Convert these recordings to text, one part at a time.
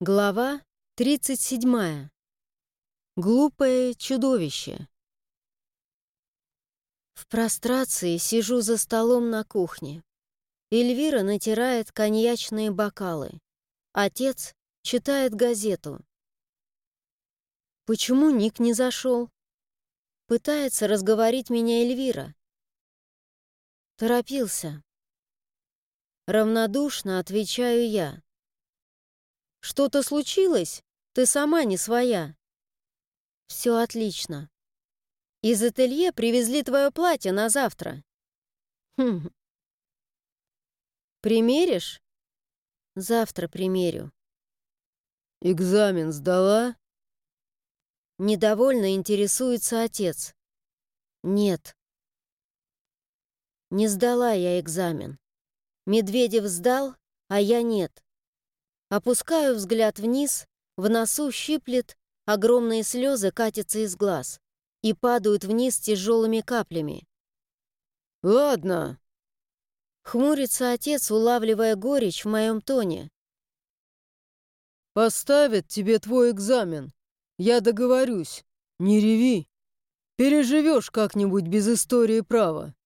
Глава 37. Глупое чудовище. В прострации сижу за столом на кухне. Эльвира натирает коньячные бокалы. Отец читает газету. Почему Ник не зашел? Пытается разговорить меня Эльвира. Торопился. Равнодушно отвечаю я. Что-то случилось? Ты сама не своя. Все отлично. Из ателье привезли твое платье на завтра. Хм. Примеришь? Завтра примерю. Экзамен сдала? Недовольно интересуется отец. Нет. Не сдала я экзамен. Медведев сдал, а я нет. Опускаю взгляд вниз, в носу щиплет, огромные слезы катятся из глаз и падают вниз тяжелыми каплями. «Ладно», — хмурится отец, улавливая горечь в моем тоне. «Поставят тебе твой экзамен. Я договорюсь. Не реви. Переживешь как-нибудь без истории права».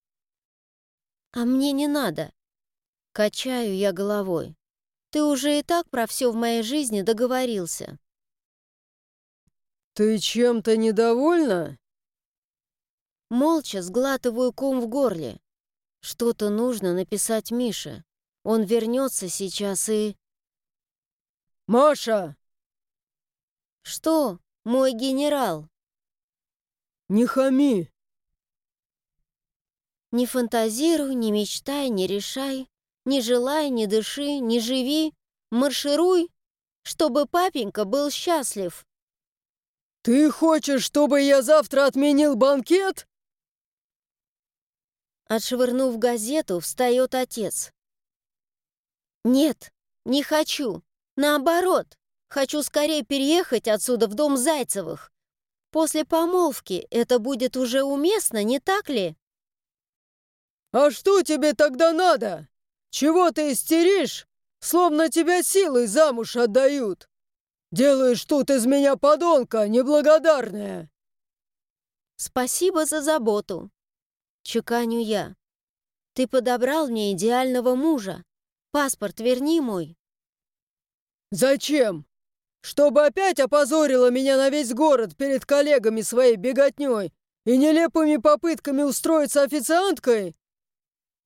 «А мне не надо». Качаю я головой. Ты уже и так про все в моей жизни договорился. Ты чем-то недовольна? Молча сглатываю ком в горле. Что-то нужно написать Мише. Он вернется сейчас и... Маша! Что, мой генерал? Не хами! Не фантазируй, не мечтай, не решай. Не желай, не дыши, не живи, маршируй, чтобы папенька был счастлив. «Ты хочешь, чтобы я завтра отменил банкет?» Отшвырнув газету, встает отец. «Нет, не хочу. Наоборот, хочу скорее переехать отсюда в дом Зайцевых. После помолвки это будет уже уместно, не так ли?» «А что тебе тогда надо?» Чего ты истеришь? Словно тебя силой замуж отдают. Делаешь тут из меня подонка, неблагодарная. Спасибо за заботу. Чеканю я. Ты подобрал мне идеального мужа. Паспорт верни мой. Зачем? Чтобы опять опозорила меня на весь город перед коллегами своей беготней и нелепыми попытками устроиться официанткой?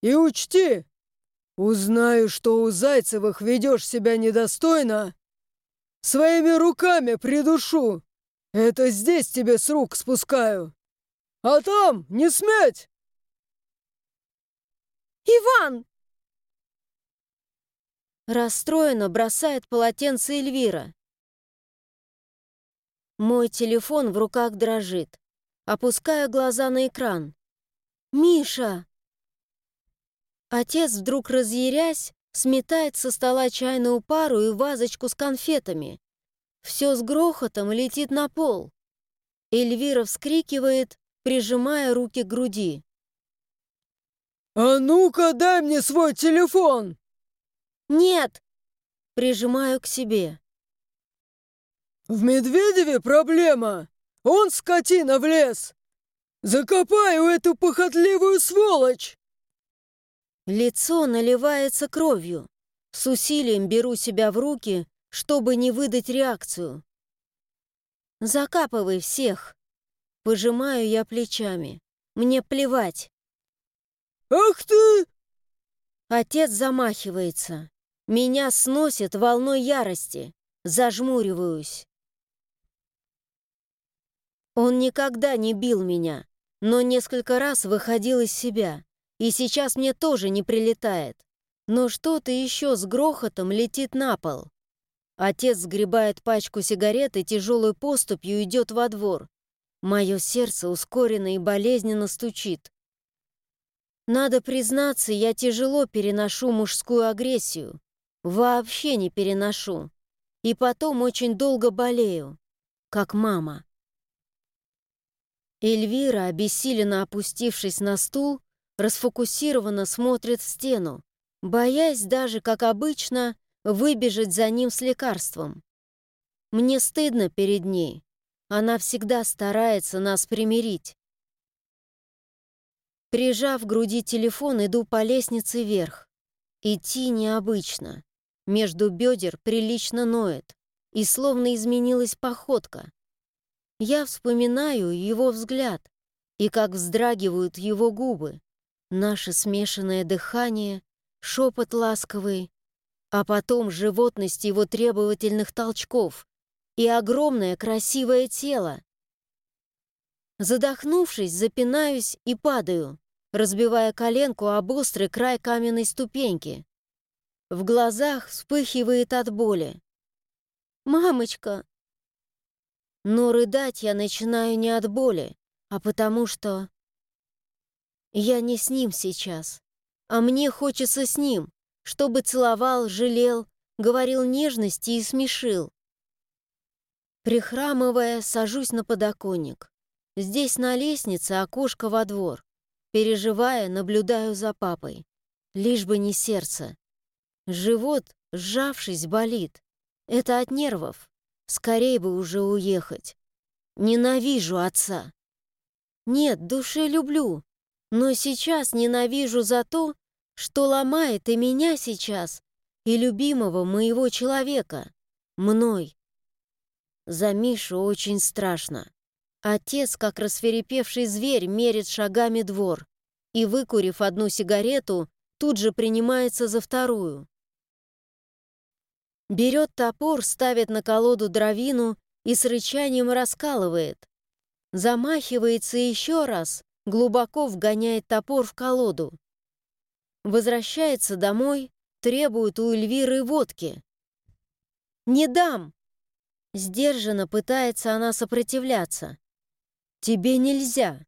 И учти, Узнаю, что у Зайцевых ведешь себя недостойно, своими руками придушу. Это здесь тебе с рук спускаю. А там не сметь! Иван! Расстроенно бросает полотенце Эльвира. Мой телефон в руках дрожит. Опускаю глаза на экран. «Миша!» Отец, вдруг разъярясь, сметает со стола чайную пару и вазочку с конфетами. Все с грохотом летит на пол. Эльвира вскрикивает, прижимая руки к груди. «А ну-ка, дай мне свой телефон!» «Нет!» Прижимаю к себе. «В Медведеве проблема! Он, скотина, влез! Закопаю эту похотливую сволочь!» Лицо наливается кровью. С усилием беру себя в руки, чтобы не выдать реакцию. Закапывай всех. Пожимаю я плечами. Мне плевать. «Ах ты!» Отец замахивается. Меня сносит волной ярости. Зажмуриваюсь. Он никогда не бил меня, но несколько раз выходил из себя. И сейчас мне тоже не прилетает. Но что-то еще с грохотом летит на пол. Отец сгребает пачку сигарет и тяжелой поступью идет во двор. Мое сердце ускоренно и болезненно стучит. Надо признаться, я тяжело переношу мужскую агрессию. Вообще не переношу. И потом очень долго болею, как мама. Эльвира, обессиленно опустившись на стул, расфокусированно смотрит в стену, боясь даже, как обычно, выбежать за ним с лекарством. Мне стыдно перед ней. Она всегда старается нас примирить. Прижав к груди телефон, иду по лестнице вверх. Идти необычно. Между бедер прилично ноет, и словно изменилась походка. Я вспоминаю его взгляд и как вздрагивают его губы, наше смешанное дыхание, шепот ласковый, а потом животность его требовательных толчков и огромное красивое тело. Задохнувшись, запинаюсь и падаю, разбивая коленку об острый край каменной ступеньки. В глазах вспыхивает от боли. «Мамочка!» Но рыдать я начинаю не от боли, а потому что... Я не с ним сейчас, а мне хочется с ним, чтобы целовал, жалел, говорил нежности и смешил. Прихрамывая, сажусь на подоконник. Здесь на лестнице окошко во двор. Переживая, наблюдаю за папой. Лишь бы не сердце. Живот, сжавшись, болит. Это от нервов. Скорей бы уже уехать. Ненавижу отца. Нет, душе люблю. Но сейчас ненавижу за то, что ломает и меня сейчас, и любимого моего человека, мной. За Мишу очень страшно. Отец, как рассверепевший зверь, мерит шагами двор и, выкурив одну сигарету, тут же принимается за вторую. Берет топор, ставит на колоду дровину и с рычанием раскалывает. Замахивается еще раз, глубоко вгоняет топор в колоду. Возвращается домой, требует у Эльвиры водки. «Не дам!» Сдержанно пытается она сопротивляться. «Тебе нельзя!»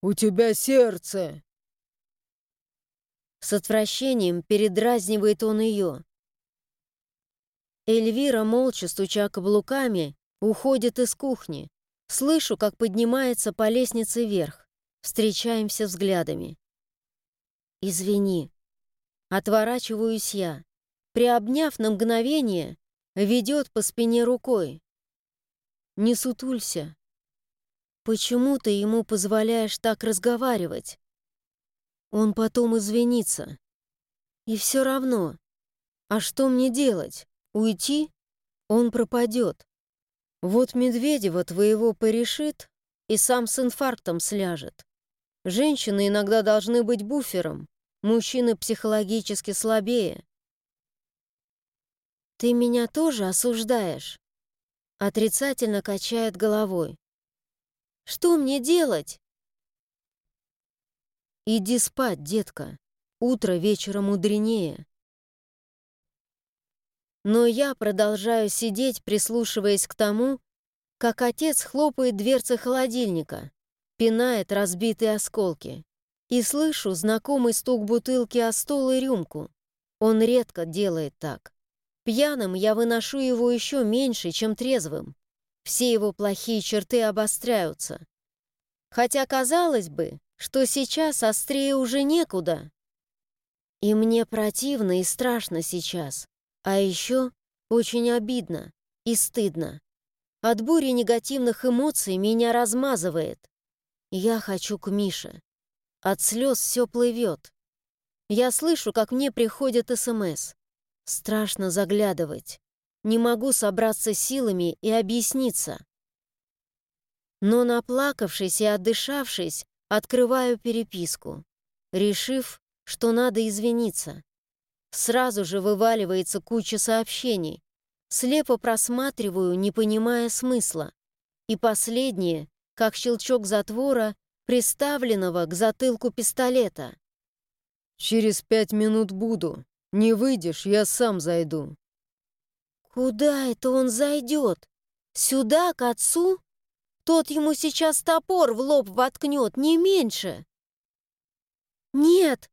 «У тебя сердце!» С отвращением передразнивает он ее. Эльвира, молча стуча каблуками, уходит из кухни. Слышу, как поднимается по лестнице вверх. Встречаемся взглядами. «Извини». Отворачиваюсь я. Приобняв на мгновение, ведет по спине рукой. «Не сутулься. Почему ты ему позволяешь так разговаривать? Он потом извинится. И все равно. А что мне делать? Уйти? Он пропадет. Вот Медведева твоего порешит и сам с инфарктом сляжет. Женщины иногда должны быть буфером, мужчины психологически слабее. «Ты меня тоже осуждаешь?» Отрицательно качает головой. «Что мне делать?» «Иди спать, детка. Утро вечера мудренее». Но я продолжаю сидеть, прислушиваясь к тому, как отец хлопает дверцы холодильника, пинает разбитые осколки. И слышу знакомый стук бутылки о стол и рюмку. Он редко делает так. Пьяным я выношу его еще меньше, чем трезвым. Все его плохие черты обостряются. Хотя казалось бы, что сейчас острее уже некуда. И мне противно и страшно сейчас. А еще очень обидно и стыдно. От бури негативных эмоций меня размазывает. Я хочу к Мише. От слез все плывет. Я слышу, как мне приходит СМС. Страшно заглядывать. Не могу собраться силами и объясниться. Но наплакавшись и отдышавшись, открываю переписку, решив, что надо извиниться. Сразу же вываливается куча сообщений. Слепо просматриваю, не понимая смысла. И последнее, как щелчок затвора, приставленного к затылку пистолета. «Через пять минут буду», не выйдешь, я сам зайду». «Куда это он зайдет? Сюда, к отцу? Тот ему сейчас топор в лоб воткнет, не меньше». «Нет!»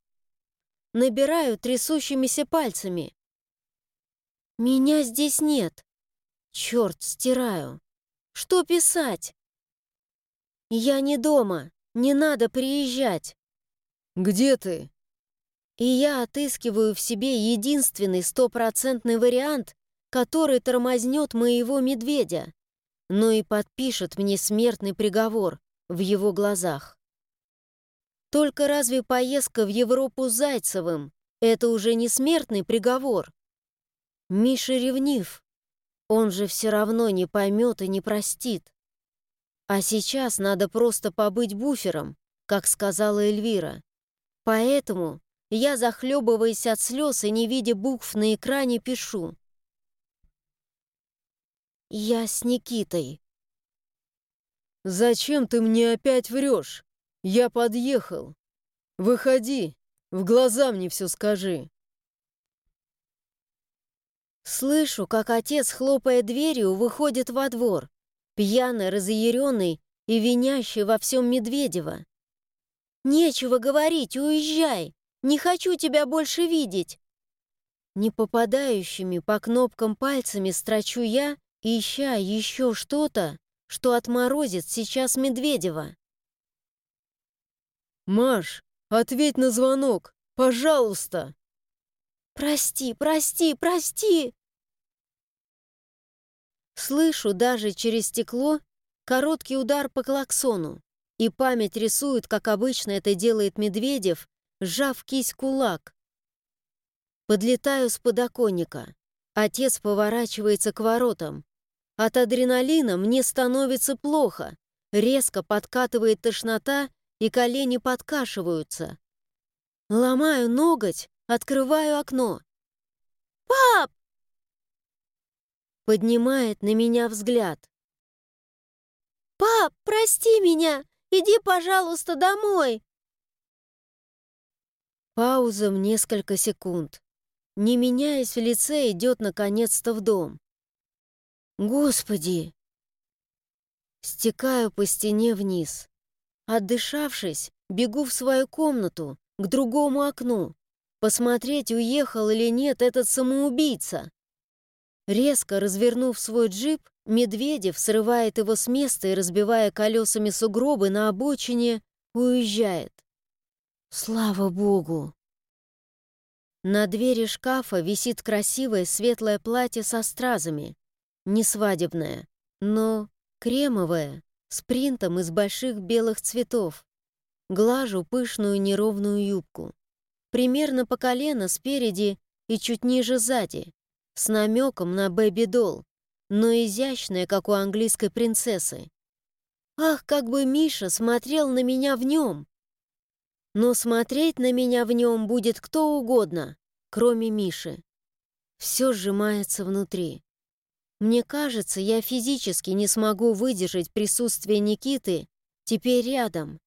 Набираю трясущимися пальцами. «Меня здесь нет. Черт, стираю. Что писать?» «Я не дома. Не надо приезжать». «Где ты?» И я отыскиваю в себе единственный стопроцентный вариант который тормознет моего медведя, но и подпишет мне смертный приговор в его глазах. Только разве поездка в Европу Зайцевым — это уже не смертный приговор? Миша ревнив. Он же все равно не поймет и не простит. А сейчас надо просто побыть буфером, как сказала Эльвира. Поэтому я, захлебываясь от слез и не видя букв на экране, пишу. Я с Никитой. «Зачем ты мне опять врешь? Я подъехал. Выходи, в глаза мне все скажи». Слышу, как отец, хлопая дверью, выходит во двор, пьяный, разъяренный и винящий во всем Медведева. «Нечего говорить, уезжай! Не хочу тебя больше видеть!» Не попадающими по кнопкам пальцами строчу я, ища еще что-то, что отморозит сейчас Медведева. «Маш, ответь на звонок, пожалуйста!» «Прости, прости, прости!» Слышу даже через стекло короткий удар по клаксону, и память рисует, как обычно это делает Медведев, сжав кисть кулак. Подлетаю с подоконника. Отец поворачивается к воротам. От адреналина мне становится плохо. Резко подкатывает тошнота, и колени подкашиваются. Ломаю ноготь, открываю окно. «Пап!» Поднимает на меня взгляд. «Пап, прости меня! Иди, пожалуйста, домой!» Пауза в несколько секунд. Не меняясь в лице, идет наконец-то в дом. Господи! Стекаю по стене вниз. Отдышавшись, бегу в свою комнату, к другому окну. Посмотреть, уехал или нет этот самоубийца. Резко развернув свой джип, Медведев срывает его с места и, разбивая колесами сугробы на обочине, уезжает. Слава Богу! На двери шкафа висит красивое светлое платье со стразами. Не свадебное, но кремовое, с принтом из больших белых цветов. Глажу пышную неровную юбку. Примерно по колено спереди и чуть ниже сзади, с намеком на бэби-долл, но изящная, как у английской принцессы. Ах, как бы Миша смотрел на меня в нем! Но смотреть на меня в нем будет кто угодно, кроме Миши. Все сжимается внутри. Мне кажется, я физически не смогу выдержать присутствие Никиты теперь рядом.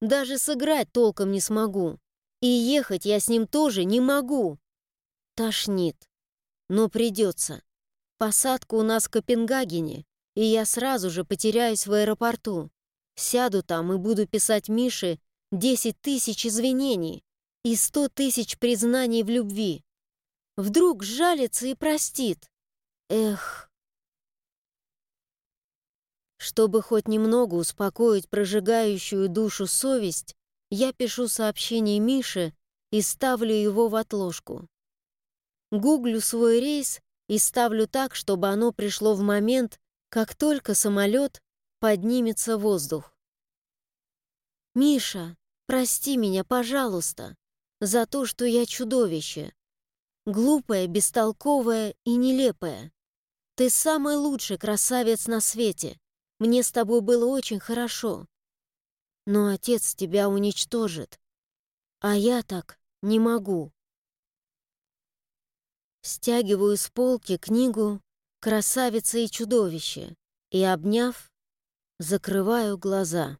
Даже сыграть толком не смогу. И ехать я с ним тоже не могу. Тошнит. Но придется. Посадка у нас в Копенгагене, и я сразу же потеряюсь в аэропорту. Сяду там и буду писать Мише 10 тысяч извинений и 100 тысяч признаний в любви. Вдруг жалится и простит. Эх... Чтобы хоть немного успокоить прожигающую душу совесть, я пишу сообщение Мише и ставлю его в отложку. Гуглю свой рейс и ставлю так, чтобы оно пришло в момент, как только самолет поднимется в воздух. «Миша, прости меня, пожалуйста, за то, что я чудовище. Глупая, бестолковая и нелепая. Ты самый лучший красавец на свете. Мне с тобой было очень хорошо. Но отец тебя уничтожит. А я так не могу. Стягиваю с полки книгу «Красавица и чудовище» и, обняв, закрываю глаза.